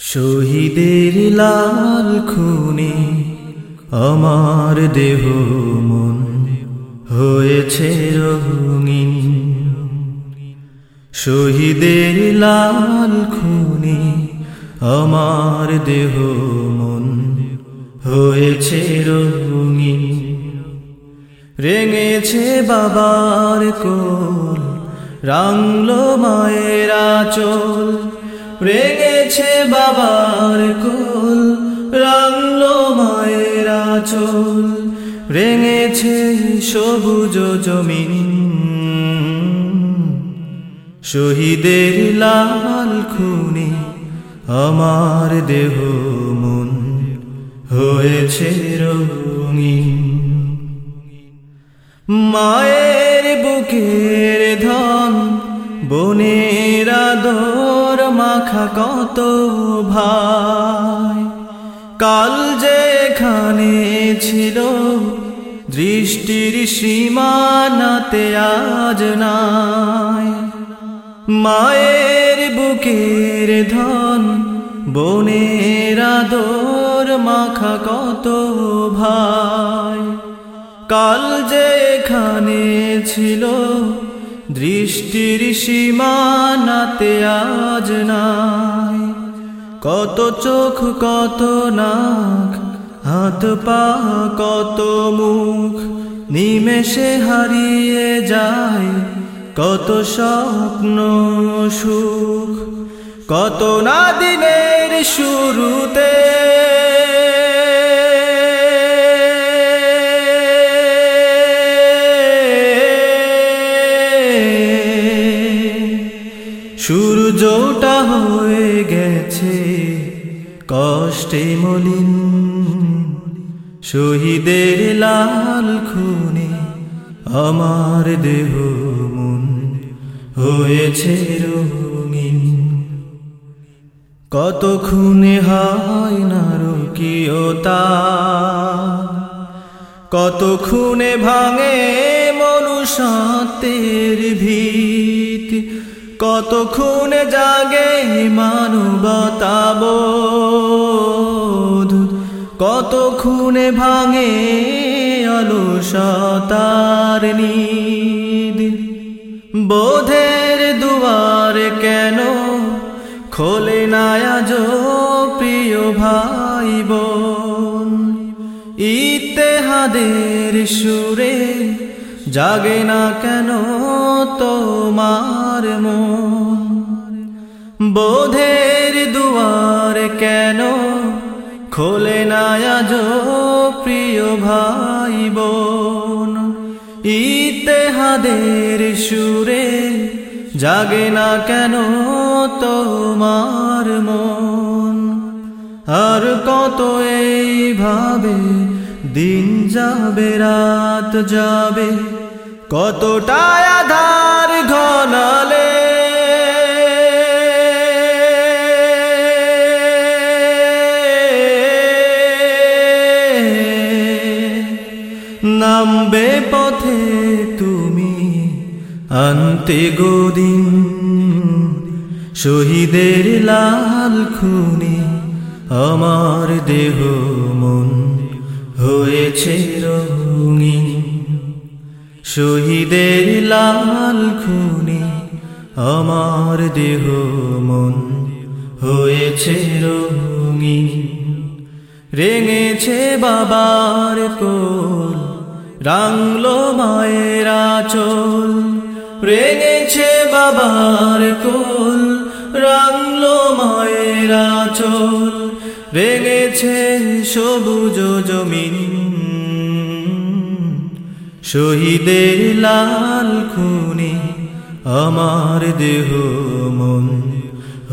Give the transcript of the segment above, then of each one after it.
শহীদের লাল খুনে আমার দেহ মন হয়েছে রঙিন। শহীদের লাল খুনে আমার দেহ মন হয়েছে রঙিন। রেঙেছে বাবার কোল রাংলো মায়ের আচল রেঙেছে বাবার কোল রাংলো মায়ের আচল। রেঙেছে সবুজ জমিন। শহীদের লাল খুনে আমার দেহ মন হয়েছে রঙিন। মায়ের বুকের ধন আদর মাখা কত ভাই। কাল যেখানে ছিল, দৃষ্টির সীমানাতে আজ নাই। মায়ের বুকের ধন, বনের আদর মাখা কত ভাই। কাল যেখানে ছিল দৃষ্টির সীমানাতে আজ নাই। কত চোখ, কত নাক, হাত পা, কত মুখ, নিমেষে হারিয়ে যায় কত স্বপ্ন সুখ। কত না দিনের শুরুতে সূর্যটা হয়ে গেছে, কষ্টে মলিন। শহীদের লাল খুনে আমার দেহ মন হয়েছে রঙিন। কত খুনে হয় না রুকিয়তা কত খুনে ভাঙে মনুষ্যের ভিত। কত খুনে জাগে মানবতাবোধ? কত খুনে ভাঙে অলসতার নিদ? বোধের দুয়ার কেন খোলে না আজ প্রিয় ভাই বোন ইতেহাদের সুরে জাগে না কেন তোমার মন? বোধের দুয়ার কেন খোলে না আজ প্রিয় ভাই বোন ইতেহাদের সুরে জাগে না কেন তোমার মন? আর কত এইভাবে দিন যাবে, রাত যাবে। কতটা আধার ঘনালে। নামবে পথে তুমি, আনতে গোদিন। শহীদের লাল খুনে, আমার দেহ মন হয়েছে রঙিন। শহীদের লাল খুনি, আমার দেহ মন হয়েছে রঙিন। রেঙেছে বাবার কোল রাংলো মায়ের আচল। রেঙেছে বাবার কোল রাংলো মায়ের আচল। রেঙেছে সবুজ জমিন। শহীদের লাল খুনে আমার দেহ মন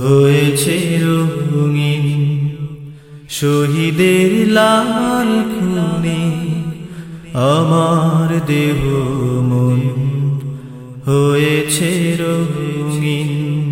হয়েছে রঙিন। শহীদের লাল খুনে আমার দেহ মন হয়েছে রঙিন।